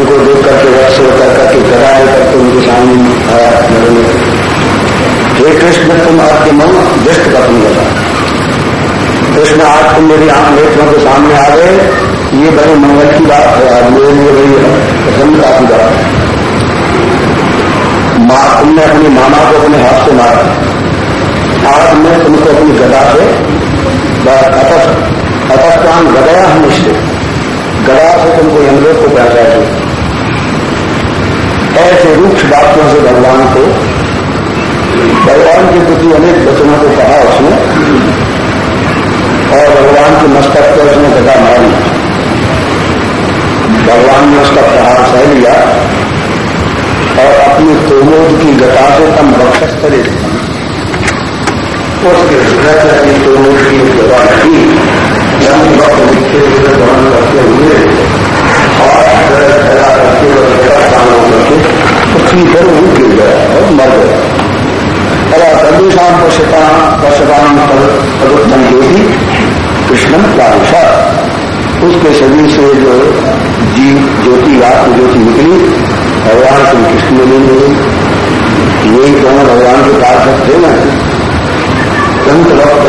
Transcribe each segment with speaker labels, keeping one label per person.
Speaker 1: को देख करके वर्ष होकर करके गदा करके उनके सामने आया हे कृष्ण तुम आपके मन दृष्ट का तुम गदा कृष्ण, आज तुम मेरी आँख नेत्रों के सामने आ गए। ये बड़े मंगल की बात है, आज मेरे लिए बड़ी प्रसन्नता की बात है। तुमने अपनी मामा को अपने हाथ से मारा। आज मैं तुमको अपनी गदा से अपस्तान गदया हम निश्चित गदा से तुमको यमलोक को पहुँचा दे ऐसे रूक्ष वाक्यों से भगवान को, भगवान के प्रति अनेक वचनों को कहा उसने, और भगवान के मस्तक पर उसने गदा मारी। भगवान ने उसका प्रहार सह लिया, और अपनी तोमोद की गता से तम करे उसके हृदय अपनी तोमोद की गता रखी जब वक्त करते हुए। पर वो गिर गया और मर गया अला सर्वेशम पश्यता पश्यतान प्रवृत्तम ज्योति कृष्णम प्राणुषा उसके शरीर से जो जीव, ज्योति आत्म ज्योति निकली, भगवान श्री कृष्ण ने मिली यही दोनों भगवान के पार्षद थे ना संत भक्त।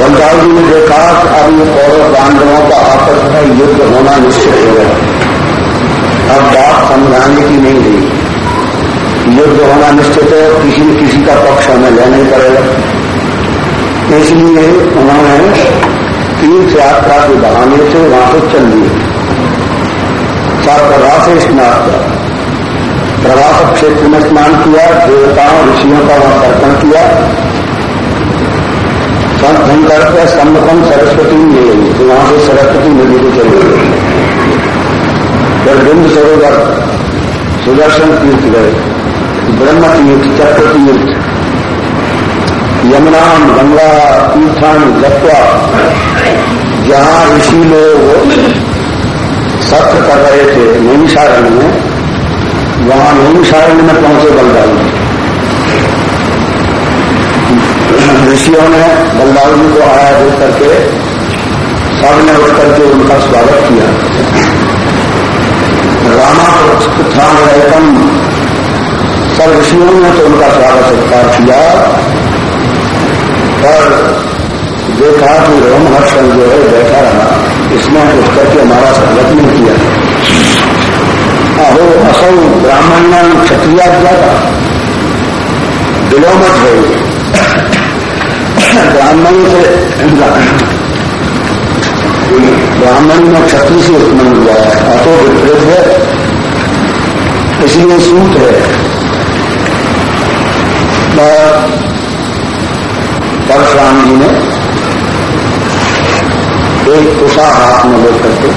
Speaker 1: बलदाव जी ने देखा अब ये कौरव पांडवों का आपस में युद्ध होना निश्चित हो गया। अब बात समझाने की नहीं रही युद्ध होना निश्चित है, किसी न किसी का पक्ष हमें लेना ही पड़ेगा। इसलिए उन्होंने तीर्थ यात्रा के बहाने से वहाँ से चल दिए। प्रभास स्नान किया प्रवास क्षेत्र में स्नान किया, देवताओं, ऋषियों का वहाँ तर्पण किया। संत करके सम्मतम सरस्वती ले तो वहाँ से सरस्वती नदी को चले गए। फिर बिंद सरोवर, सुदर्शन तीर्थ गए, ब्रह्म तीर्थ, चक्र तीर्थ यमुना गंगा, तीर्थान, जत्वा, जहाँ ऋषि लोग सत्र कर रहे थे, नैमिषारण्य में वहाँ नैमिषारण्य में पहुँचे बलदाऊ ऋषियों ने बलदाऊ जी को आया देख करके सबने उठ करके उनका स्वागत किया। रामा उत्थान सब ऋषियों ने तो उनका स्वागत सत्कार किया। पर देखा कि रोम रोमहर्षण जो है, बैठा रहा। इसमें उठ करके हमारा स्वागत नहीं किया। अहो असौ ब्राह्मण क्षत्रिया ज़्यादा विलोमत है ब्राह्मण से, ब्राह्मण में क्षत्रिय से उत्पन्न हुआ है, अतो विपरीत है। इसलिए सूत है। परशुराम जी ने एक कुशा हाथ में लेकर के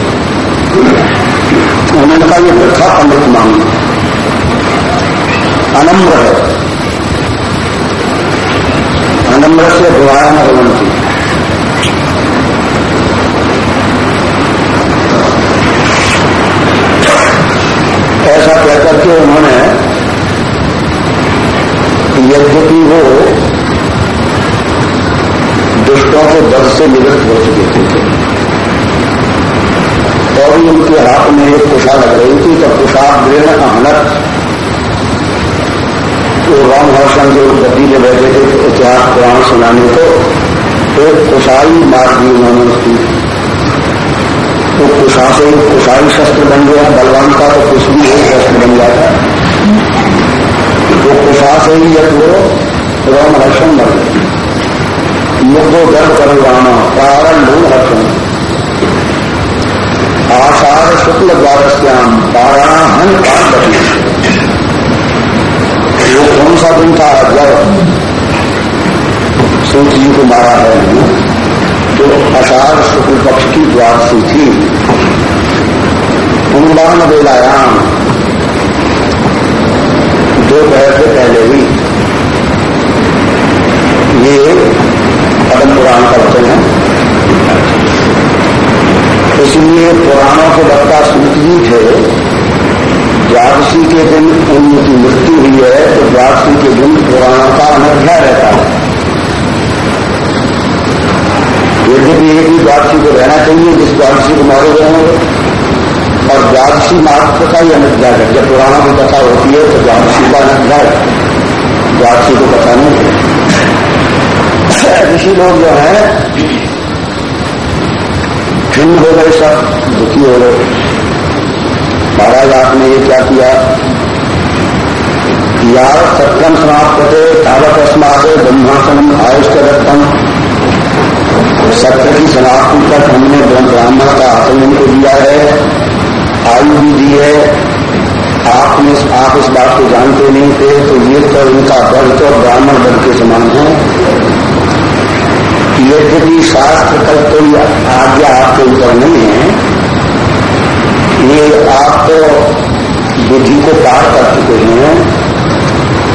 Speaker 1: उन्होंने कहा ये वृथा पंडित मांग अनम्र है। अनम्र से दुआया न ऐसा कहकर के उन्होंने यद्यपि वो दुष्टों के दर से निवृत्त हो चुके थे और भी उनके हाथ में एक कुशा लग रही थी तो कुशाग्रहण अहनत तो राम हर्षण जो गति में बैठे थे तो इतिहास पुराण सुनाने को एक कुशाई मार दी उन्होंने उसकी तो कुशा से कुशाई शस्त्र बन गया बलवान का तो कुछ भी एक शस्त्र बन जाता वो कुशा से ही यह वो रोम हर्षण बन मुखो गर्भ करवाना कारण मूल हर्षण आषाढ़ शुक्ल द्वारस्याम पाराहन काल बनी दिन था जब सूत जी को मारा है, जो अषाढ़ शुक्ल पक्ष की द्वारसी थी। कुंबान बेलायाम दोपहर से पहले ही ये पदम पुराण का वचन है। इसलिए पुराणों के वक्ता सूत जी थे द्वादशी के दिन उनकी मृत्यु हुई है तो द्वादशी के दिन पुराणों का अनध्याय रहता है। यद्यपि एक ही द्वादशी को रहना चाहिए, जिस द्वादशी को मारे गए होंगे और द्वादशी मात्र का ही अनध्याय है। जब पुराणों की कथा होती है तो द्वादशी का अनध्याय द्वादशी को कथा नहीं ऋषि लोग जो है खिन्न हो गए सब, दुखी हो गए। महाराज, आपने ये क्या किया? यार, सत्यम समाप्त थे तावत अस्मात ब्रह्मासनम आयुष्ट रत्न सत्य की समाप्ति तक हमने ब्राह्मण का आचरण को दिया है, आयु भी दी है। आपने आप इस बात को जानते नहीं थे तो ये तो इनका बल तो ब्राह्मण बल के समान है। यद्यपि शास्त्र तक कोई आज्ञा आपके ऊपर नहीं है ये आप तो बुद्धि को पार कर चुके हैं,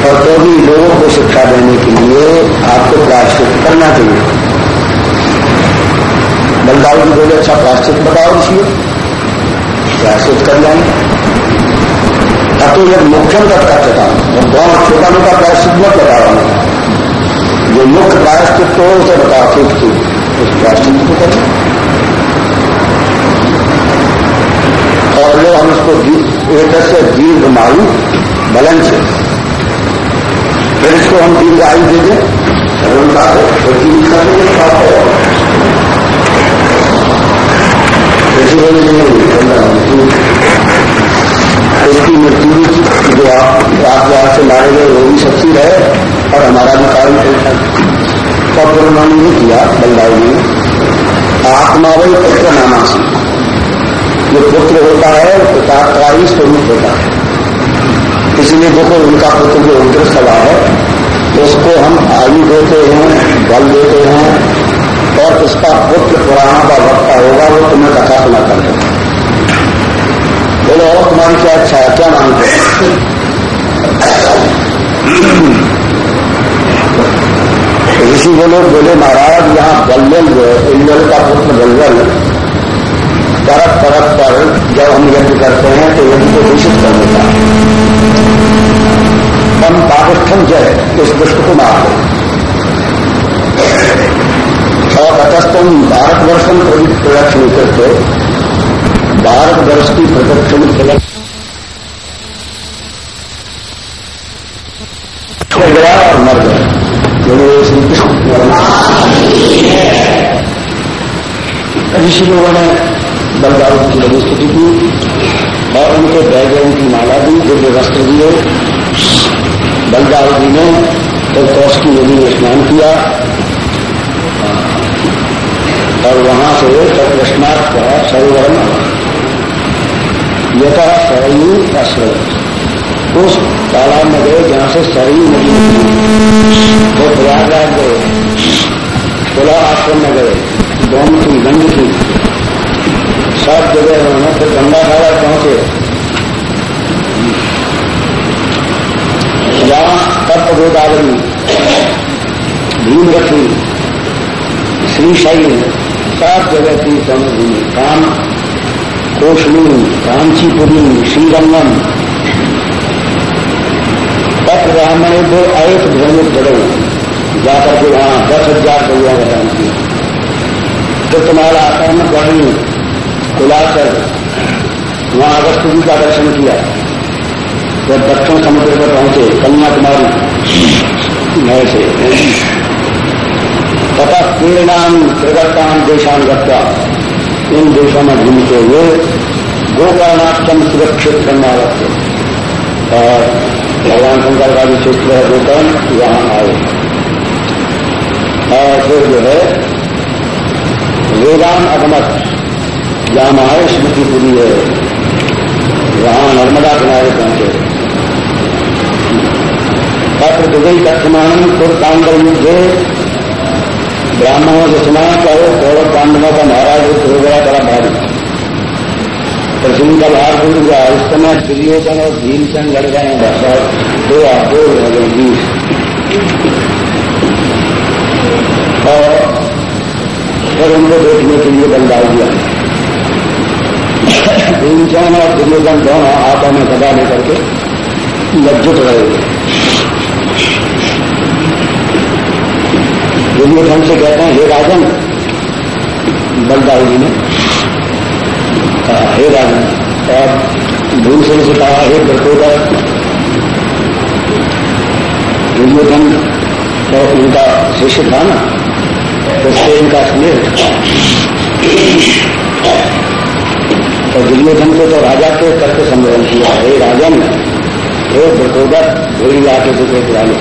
Speaker 1: और तो भी लोगों को शिक्षा देने के लिए आपको प्राश्चित करना चाहिए। बलदाऊ जी बोले अच्छा प्राश्चित बताओ इसलिए प्राश्चित कर अब तो यह मुख्यम तक का चेता गाँव छोटा मोटा प्राश्चित मत बताओ जो मुख्य प्रायश्चित को उसे बता ठीक ठीक, उस प्रायश्चित को करें और उसको एक दीर्घ मायु बलन से। फिर इसको हम दीर्घ आयु दे दें सरलता से उसकी मृत्यु जो आप से मारे गए, वो भी सच्ची रहे, और हमारा भी कारण था तब उन्होंने नहीं किया बलदाऊ ने। आत्मा वही पुत्र नाना से जो पुत्र होता है पिता का ही स्वरूप होता है। इसलिए देखो, उनका पुत्र जो उग्र सभा है उसको हम आयु देते हैं, बल देते हैं, और उसका पुत्र पुराना का वक्ता होगा, वो तुम्हें कथा सुना कर बोलो, और तुम्हारी क्या अच्छा है? क्या मानते ऋषि बोले बोले, महाराज, यहाँ बल्लल जो है इंजल का पुत्र बल्लल परत परत पर जब हम यज्ञ करते हैं तो यज्ञ को दूषित कर देता है। हम पाकिस्थान जय इस दुष्ट को मार और तटस्थम भारतवर्षम प्रदक्षिण करते भारतवर्ष की प्रदक्षिण गया और मर गया ऋषि लोगों ने बलदाऊ की स्तुति की और उनके बैकग्राउंड की माला दी दिव्य वस्त्र दिए बलदाऊ जी ने तो कौश की नदी में स्नान किया। और वहाँ से तत्स्नाथ का सरोवर यथा सरयू अश्रय उस तालाब में गए जहाँ से सरयू नदी वो प्रयागराज गए खुला आश्रम में गए थी गंग थी। सब जगह उन्होंने फिर गंगा सागर पहुँचे। जहाँ तप गोदावरी, भीमरथी श्रीशैल सब जगह की भूमि काम कोशलू कांचीपुरी श्रीरंगम दस ब्राह्मण दो एक ध्वनि जड़े जाकर के वहाँ दस हज़ार गैया बतान किया तो तुम्हारा आश्रम बढ़ी खुलाकर वहाँ अगस्त जी का दर्शन किया। तो दक्षिण समुद्र पर पहुँचे, कन्याकुमारी, नए से तथा प्रेरणाम प्रगतान देशान गत्ता इन देशों में घूमते हुए गोकर्णाष्टम सुरक्षित करना रखते और भगवान शंकर का भी क्षेत्र है, गोकर्ण, यहाँ आए। और फिर जो है वेदान अगमत। जहाँ आए स्मृतिपुरी है। वहाँ नर्मदा किनारे पहुँचे। पत्र दुबई कक्षमान कुरकांडल युद्ध ब्राह्मणों से सुना कहो गौरव पांडवों का महाराज युद्ध हो गया, बड़ा भारी। प्रसून का भार टूट गया, इस समय दुर्योधन और भीमचंद लड़ गए हैं, भाषा दो दो रह बीस और फिर उनको देखने के लिए बंदा दिया भीमसेन और दुर्योधन दोनों हाथों में गदा लेकर के लज्जित रहे। दुर्योधन से कहते हैं, हे राजन बलदाऊ जी ने कहा, हे राजन, और भीमसेन से कहा, हे प्रकोदर दुर्योधन तो उनका शिष्य था ना उससे इनका स्नेह तो दुर्योधन को तो राजा के करके संबोधन किया। हे राजन, हे प्रकोदर भेड़ी आके बुला लो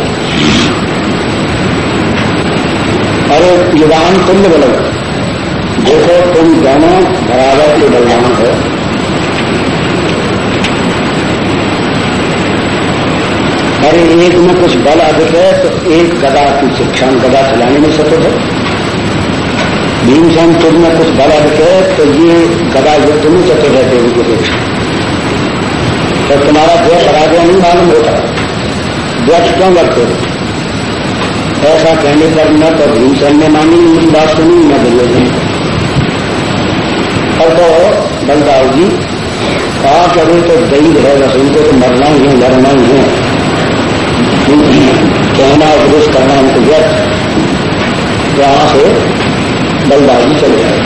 Speaker 1: अरे, युवान तुल्य बलो। देखो, तुम दोनों बराबर के बलवान हो। अरे, एक में कुछ बल अधिक है तो एक गदा की शिक्षा, गदा चलाने में सतत है। भीमसेन तुम में कुछ अधिक है तो ये गदा युद्ध में चतुर रहते उनकी देश तो तुम्हारा जय पराजय नहीं मालूम होता। व्यर्थ क्यों करते हो? ऐसा कहने पर न तो भीमसेन ने मानी उनकी बात सुनी, न दुर्योधन और तो बलदाव जी, कहा कि अभी तो दई है, बस उनको तो मरना ही है लड़ना ही है। कहना उपदेश करना उनको व्यर्थ यहाँ से बलदाजी चले गए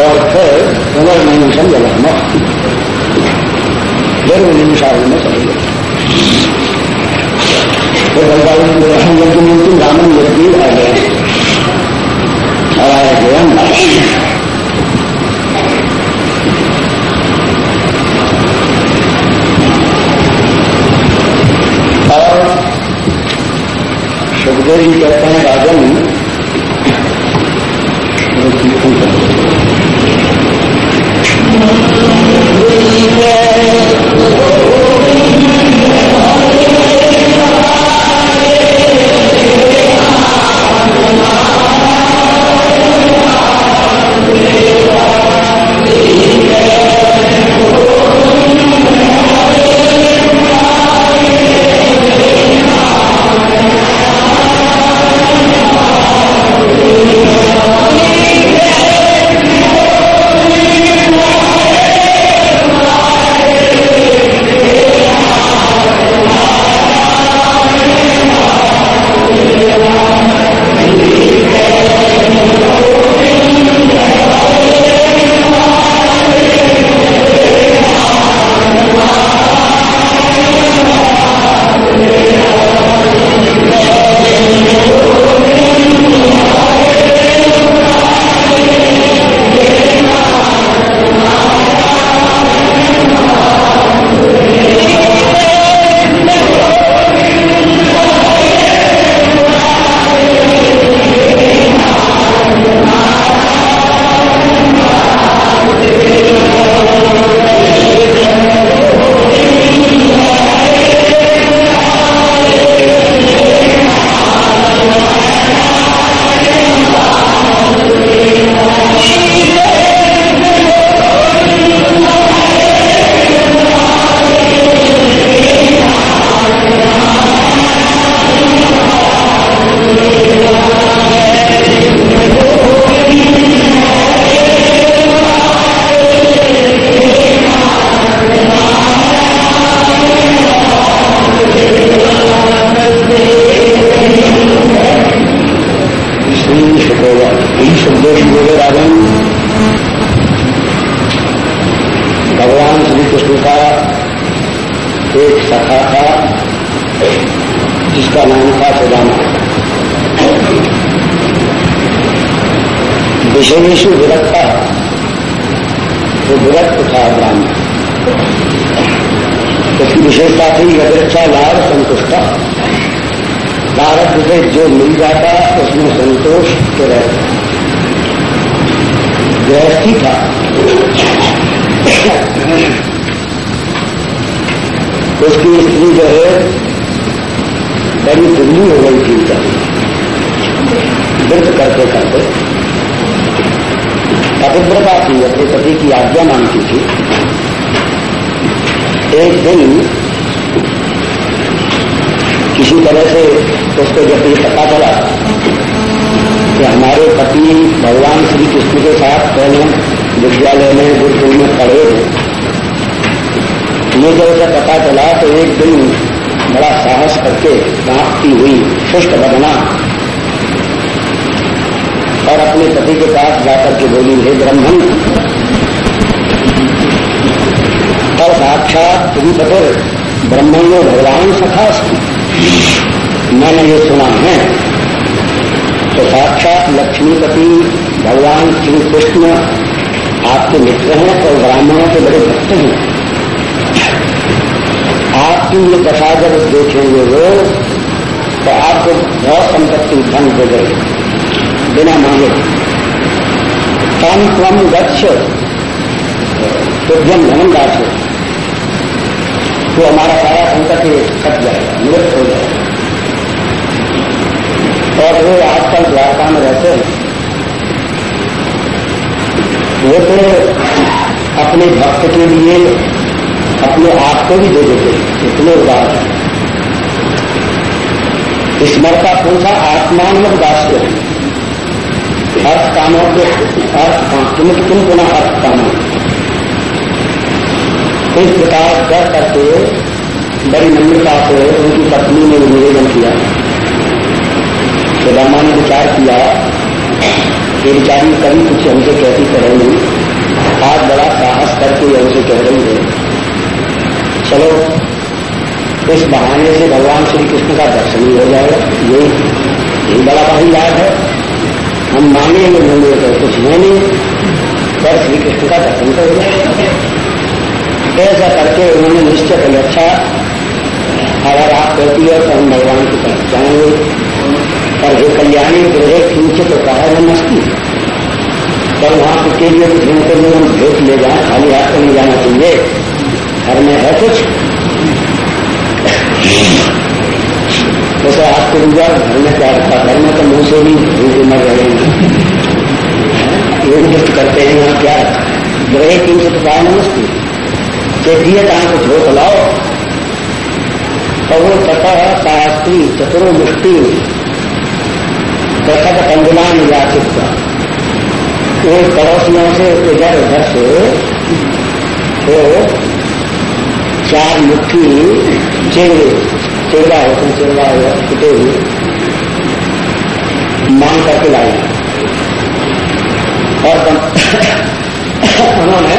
Speaker 1: और फिर पुनर्निमिषम जलम फिर निमिषारण में चले गए। फिर बलदाजी यज्ञ रामन यज्ञ आ गए और आया गया सुखदेव जी कहते हैं, राजन पतिव्रता थी अपने पति की आज्ञा मानती थी। एक दिन किसी तरह से उसको जब ये पता चला कि हमारे पति भगवान श्री कृष्ण के साथ पहले विद्यालय में, गुरुकुल में पढ़े ये जब उसे पता चला तो एक दिन बड़ा साहस करके प्राप्ति हुई शिष्ट बदना और अपने पति के पास जाकर के बोली, हे ब्रह्मन और साक्षात तुम तो पते ब्रह्मण ने भगवान सखास मैंने ये सुना है। तो साक्षात लक्ष्मीपति भगवान श्री कृष्ण आपके मित्र हैं और ब्राह्मणों के बड़े भक्त हैं। आपकी ये दशा जब देखेंगे वो तो आपको बहुत संपत्ति धन हो जाएगी। बिना मांगे। तम तम गच्छ तुभ्यम धनम दास तो हमारा सारा संकट कट जाएगा, निवृत्त हो जाएगा। और वो आजकल द्वारका में रहते हैं। वो तो अपने भक्त के लिए, अपने आप को भी दे देते इतने उदार स्मरता पुरुषा आत्मान में दास अर्थ कामों के अर्थ तुम तुम पुनः अर्थ कामों। इस प्रकार कर करके, बड़ी नम्रता से उनकी पत्नी ने निवेदन किया। सुदामा ने विचार किया कि बेचारी कभी कुछ हमसे कहती कह रही आज बड़ा साहस करके हमसे कह रही है। चलो, इस बहाने से भगवान श्री कृष्ण का दर्शन ही हो जाएगा। ये यही बड़ा भाई याद है। हम मांगेंगे होंगे तो कुछ है नहीं। पर श्री कृष्ण का दर्शन तो हो। ऐसा करके उन्होंने निश्चय कर अच्छा अगर आप कहती है तो हम भगवान की तरफ़ जाएँगे। और जो कल्याणी ग्रह किंचित कहा है मस्ती पर वहाँ के लिए जिनको लोग हम भेज ले जाए, खाली हाथ को नहीं जाना चाहिए। घर में है कुछ? जैसे आपको रुआ घर में क्या रखा घर में तो मुँह से भी भूख मर रहे हैं। योग करते हैं यहाँ क्या? ग्रह किंचित कहा नमस्ती के दिए कहाँ को झोंक लाओ? तो वो तथा शास्त्री चतुरो मुष्टि प्रसद कंदुमान याचित का वो पड़ोसियों से इधर उधर से वो चार मुट्ठी चेड़े चेड़ा होते चेड़ा हुआ छुटे हुए मांग करके लाई और उन्होंने,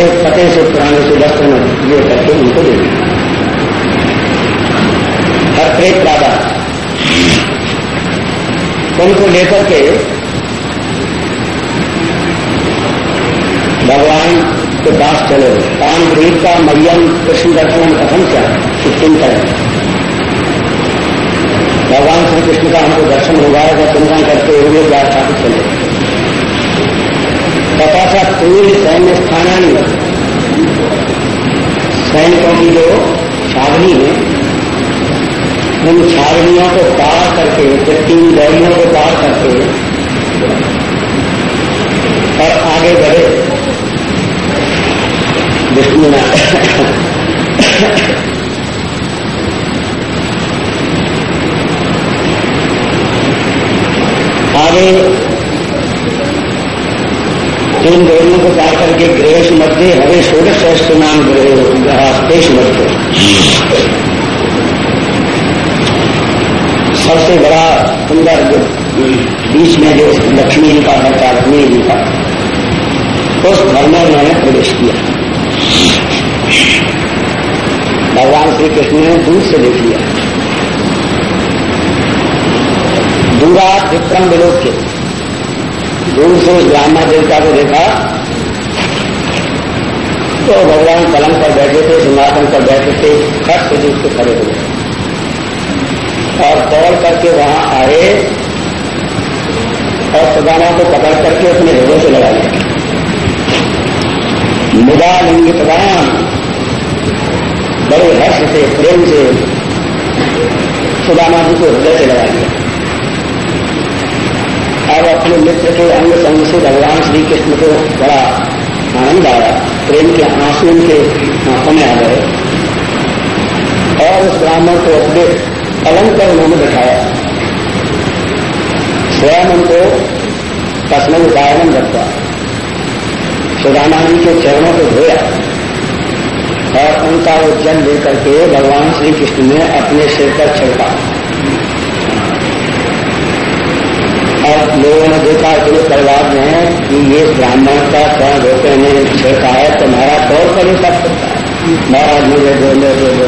Speaker 1: एक पते से पुराने से वस्त्र में ये करके उनको दे दिया और प्रेत राजा उनको लेकर के भगवान के पास चले। पान ग्रीत का मरियम कृष्ण दर्शन कथम क्या चिंतन भगवान श्री कृष्ण का हमको दर्शन होगा या चिंतन करते हुए द्वार स्थापित चले तथा सा पूरी सैन्य स्थानी सैनिकों की जो छावनी है, उन छावनियों को पार करके तीन गलियों को पार करके, और आगे बढ़े। विष्णु आगे तीन गलियों को पार करके गृह मध्य हरे षोडश नाम गृह देश मध्य सबसे बड़ा सुंदर बीच में जो लक्ष्मी जी का था लक्ष्मी जी का, उस घर में प्रवेश किया। भगवान श्री कृष्ण ने दूर से देख लिया दूरा विक्रम विलोक के। दूर से उस ब्राह्मण देवता को देखा। तो भगवान पलंग पर बैठे थे, सिंहासन पर बैठे थे खट से दूर से खड़े हो गए। और दौड़ करके वहाँ आए और सुदामा को पकड़ करके अपने हृदय से लगा लिया। मुदा लिंग प्रदान बड़े हर्ष से, प्रेम से सुदामा जी को हृदय से लगा लिया अब अपने मित्र के अंग संग से भगवान श्री कृष्ण को बड़ा आनंद आया। प्रेम के आँसू उनके आँखों में आ गए। और उस ब्राह्मण को अपने पलंग पर उन्होंने बैठाया स्वयं उनको कसम उदाहरण रखा। सुदामानी के चरणों को धोया और उनका वो जल लेकर के भगवान श्री कृष्ण ने अपने सिर पर छिड़का। और लोगों ने देखा कि परिवार में कि ये ब्राह्मण का चरण धोते ने छिड़का है तो महाराज
Speaker 2: तौर पर ही सब है। महाराज मुझे बोले बोले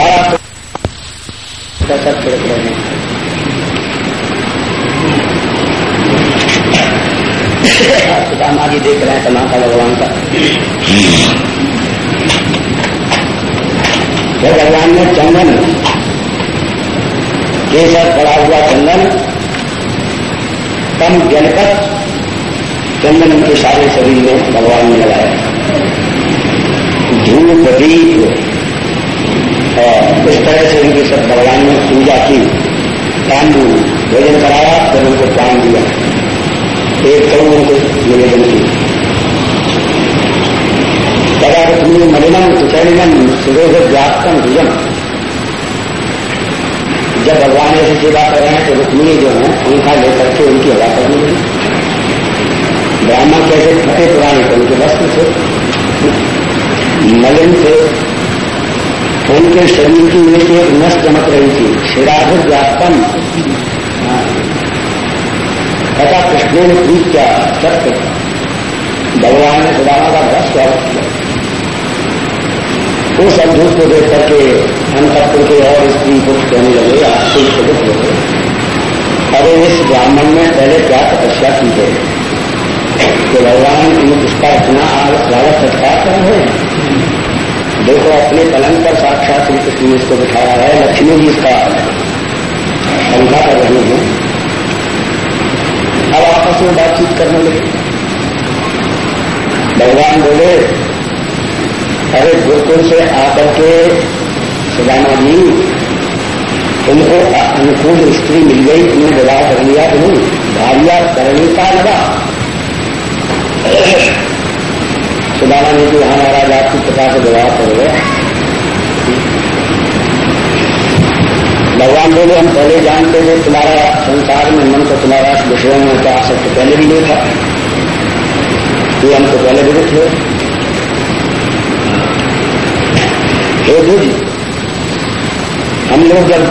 Speaker 2: आप सब छिड़क रहे हैं सुदामा जी देख रहे हैं तमाशा भगवान का। तो भगवान ने चंदन के केसर पड़ा हुआ चंदन कम जलकर चंदन उनके सारे शरीर में भगवान ने लगाया। धूप, दीप और इस तरह से उनकी सब भगवान ने पूजा की। पांडु भोजन कराया, फिर उनको प्राण दिया। एक करोड़ उनको निवेदन की तदा तुम्हें मलिनम सुचलिनम सुरेश व्याप्तम भुजम। जब भगवान ऐसी सेवा कर रहे हैं तो रुक्मिणी जो है पंखा लेकर के उनकी हवा करनी लगी ब्राह्मण कैसे फटे पुराने थे, उनके वस्त्र थे। मलिन थे। उनके शरीर की से एक नस चमक रही थी। शिराधिक व्याप्तम तथा कृष्ण ने पूछ किया। सत्य भगवान ने सुदामा का बहुत स्वागत किया। उस अद्भुत को देख करके अंतपुर के और स्त्री पुरुष कहने लगे, आपसे आश्चर्य दुख होते अरे, इस ब्राह्मण ने पहले क्या तपस्या की है? कि भगवान की उसका इतना स्वागत सत्कार कर रहे हैं। देखो, अपने पलंग पर साक्षात श्री कृष्ण ने इसको बिठाया है, लक्ष्मी जी इसका शंका कर रहे है। आपस में बातचीत करने लगे। भगवान बोले, अरे गोकुल से आकर के सुदामा जी, तुमको अनुकूल स्त्री मिल गई, तुमने विवाह कर लिया नहीं भारिया करने का लगा। सुदामा जी कि हाँ महाराज आपकी पिता से विवाह कर गया भगवान बोले, हम पहले जानते थे तुम्हारा संसार में मन को तुम्हारा विषयों में क्या सत्य पहले भी नहीं था ये हमको पहले भी थे हे जी, हम लोग जब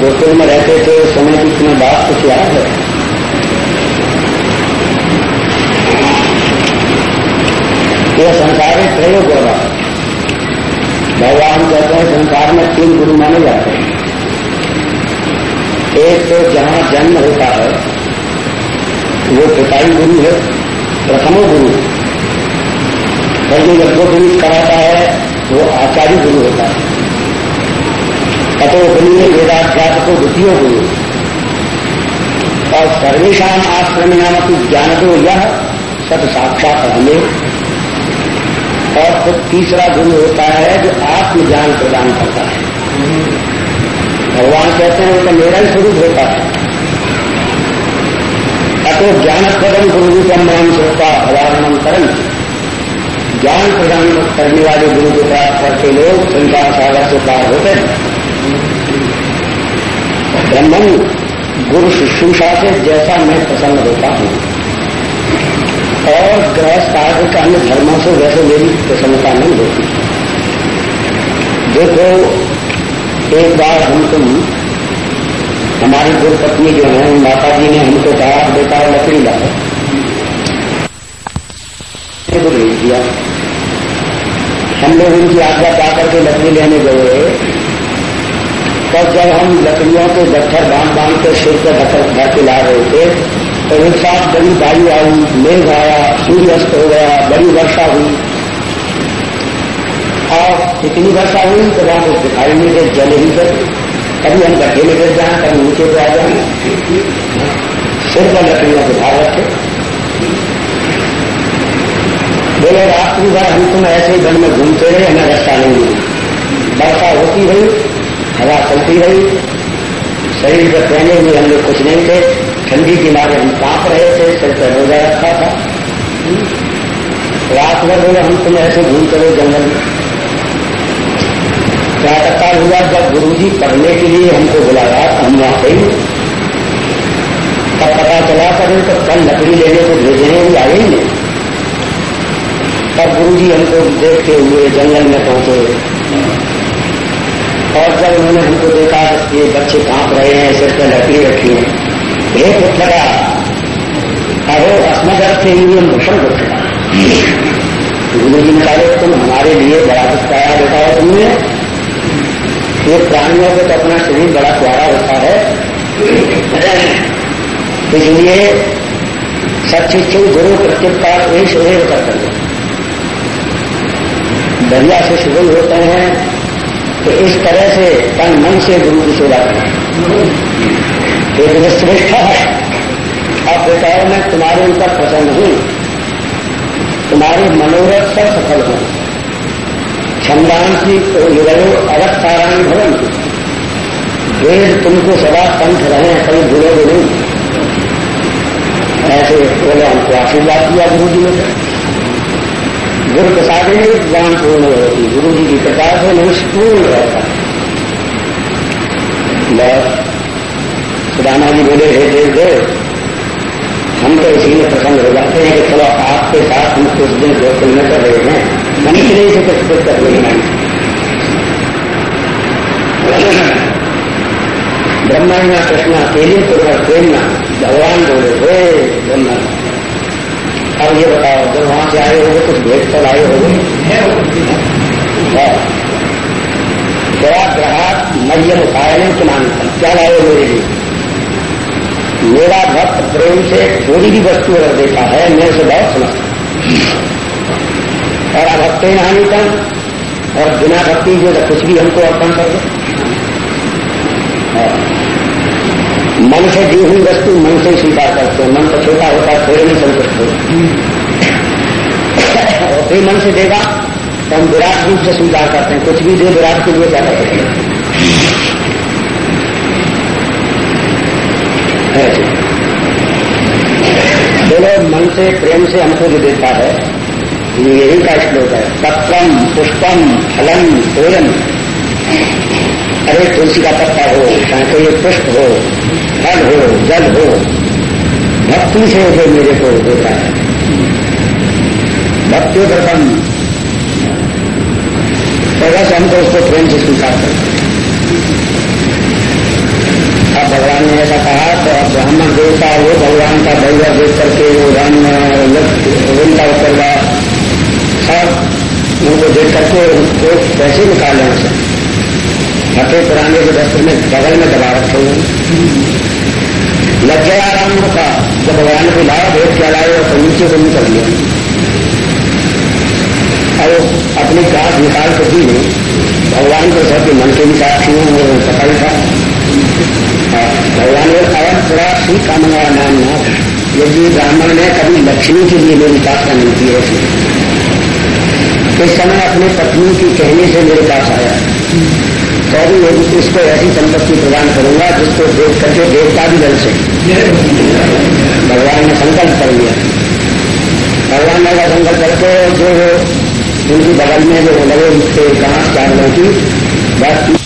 Speaker 2: गोकुल में रहते थे समय की तुम्हें बात कुछ याद है? यह संसार में प्रयोग होगा। भगवान कहते हैं, संसार में तीन गुरु माने जाते हैं। एक तो जहाँ जन्म होता है, वो पिताई गुरु है, प्रथमो गुरु। और जो यज्ञोपवीत कराता है, वो आचार्य गुरु होता है। तथोपनीय वेदाध्यात को द्वितीय गुरु। और सर्वेशा आश्रम की ज्ञान तो यह सत साक्षात हमें। और फिर तीसरा गुरु होता है, जो आत्मज्ञान प्रदान करता है। भगवान कहते हैं तो मेरा ही स्वरूप होता है। अतो ज्ञान प्रदम गुरु का मान सोता अवारणम करण। ज्ञान प्रदान करने वाले गुरु को प्राप्त करके लोग संसार सागर से पार होते हैं। ब्रह्मन, गुरु शुश्रूषा से जैसा मैं प्रसन्न होता हूँ। और गृहस्थ आदि के अन्य धर्मों से वैसे मेरी प्रसन्नता नहीं होती। देखो एक बार हम तुम हमारी दो पत्नी जो है माता जी ने हमको कहा, बेटा, लकड़ी लाओ। को भेज दिया। हम लोग उनकी आज्ञा पा करके लकड़ी लेने गए। तब जब हम लकड़ियों के गट्ठर बाँध बाँध के सिर पर के ला रहे थे तो एक साथ बड़ी वायु आई, मेघ आया, सूर्यास्त हो गया, बड़ी वर्षा हुई। और इतनी वर्षा हुई तो वहाँ कुछ दिखाई नहीं दे जल ही कर कभी हम गड्ढे में गिर जाए, कभी नीचे पे आ जाए। सिर पर लकड़ियों भार रखे। बोले रात्रि भर हम तुम ऐसे ही वन में घूमते रहे, हमें रास्ता नहीं मिली। वर्षा होती रही, हवा चलती रही। शरीर पर पहने हुए हम लोग कुछ नहीं थे। ठंडी के मारे हम काँप रहे थे, सिर पर रोजा रखा था। रात भर बोले, हम तुम ऐसे घूमते रहे जंगल में। प्रातःकाल हुआ जब गुरुजी पढ़ने के लिए हमको बुलाया, हम वहाँ गए। तब पता चला करें तो कल लकड़ी लेने को भेजने भी आए ही तब गुरु जी हमको देखते हुए जंगल में पहुँचे। और जब उन्होंने हमको देखा ये बच्चे काँप रहे हैं, सिर पर लकड़ी रखी है, एक उत्तरा अरे अस्मदर्थ इंद्रियम भूषण उठा गुरु जी ने कहा, तुम हमारे लिए बड़ा कुछ पाया देखा है तुमने। ये प्राणियों को तो अपना शरीर बड़ा प्यारा होता है। इसलिए सचिचु गुरु प्रत्युत्पाद वही शरीर कर्तव्य दरिया से शुरू होते हैं तो इस तरह से तन मन से गुरु की सेवा करें। एक श्रेष्ठ है। अब बेटाओ मैं तुम्हारे ऊपर प्रसन्न हूँ। तुम्हारे मनोरथ सब सफल हो। छंदांसी अवध सारायण भवन। वेद तुमको सदा पंथ रहे, कभी भूलो नहीं। ऐसे बोले हमको आशीर्वाद दिया गुरु जी ने। गुरु प्रसाद में ज्ञान पूर्ण होती गुरु जी की कृपा से निष्पूर्ण रहता बस सुदामा जी बोले, हे देव देव, हम तो इसी में प्रसन्न हो जाते हैं कि चलो आपके साथ हम कुछ दिन जो फ़िल्में कर रहे हैं। हम इसलिए से कुछ कुछ कर रहे हैं ब्रह्मा कृष्णा अकेले पूर्वक प्रेमना भगवान बोले हे ब्रह्मा अब ये बताओ जब वहाँ से आए होगे कुछ भेद पर आए होगे? क्या ग्राहक मरियम के मान क्या लाए मेरे लिए? मेरा भक्त प्रेम से थोड़ी भी वस्तु रख देता है मैं उसे बहुत समझता और अभक्ति हानि कम और बिना भक्ति जो कुछ भी हमको अर्पण कर दे। मन से दी हुई वस्तु मन से स्वीकार करते हैं। मन तो छोटा होता है, थोड़े नहीं संतुष्ट हो। और फिर मन से देगा तो हम विराट रूप से स्वीकार करते हैं। कुछ भी दे विराट के लिए क्या कर सकते बोलो, मन से, प्रेम से हमको जो देता है यही का श्लोक है। पत्रम पुष्पम फलम। तोयम अरे तुलसी का पत्ता हो, चाहे ये पुष्प हो, फल हो, जल हो, भक्ति से जो मेरे को देता है। भक्ति प्रथम तो बस हम तो उसको प्रेम से स्वीकार करते अब भगवान ने ऐसा कहा तो ब्राह्मण देवता, वो भगवान का दैव देख करके वो राम उनका उत्तर सब उनको देख करके उनको कैसे निकालें उसे। फटे पुराने के वस्त्र में, बगल में दबा रखे हुए लज्जया राम का, जब भगवान को लाया भेद क्या लाए और नीचे को निकल लिया और अपनी गांठ निकाल कर दी भगवान को सब मन के भी साक्षी हूँ वो पता ही था। भगवान ने अवध थोड़ा सी कामना नाम ना यदि ब्राह्मण ने कभी लक्ष्मी के लिए मेरी प्रार्थना नहीं की है इस समय अपने पत्नी की कहने से मेरे पास आया। तो अभी मैं इसको ऐसी संपत्ति प्रदान करूँगा जिसको देख करके देवता भी जल से भगवान ने संकल्प कर लिया। भगवान ने संकल्प करके जो उनकी बगल में जो लगे उसके कहा चार की, बात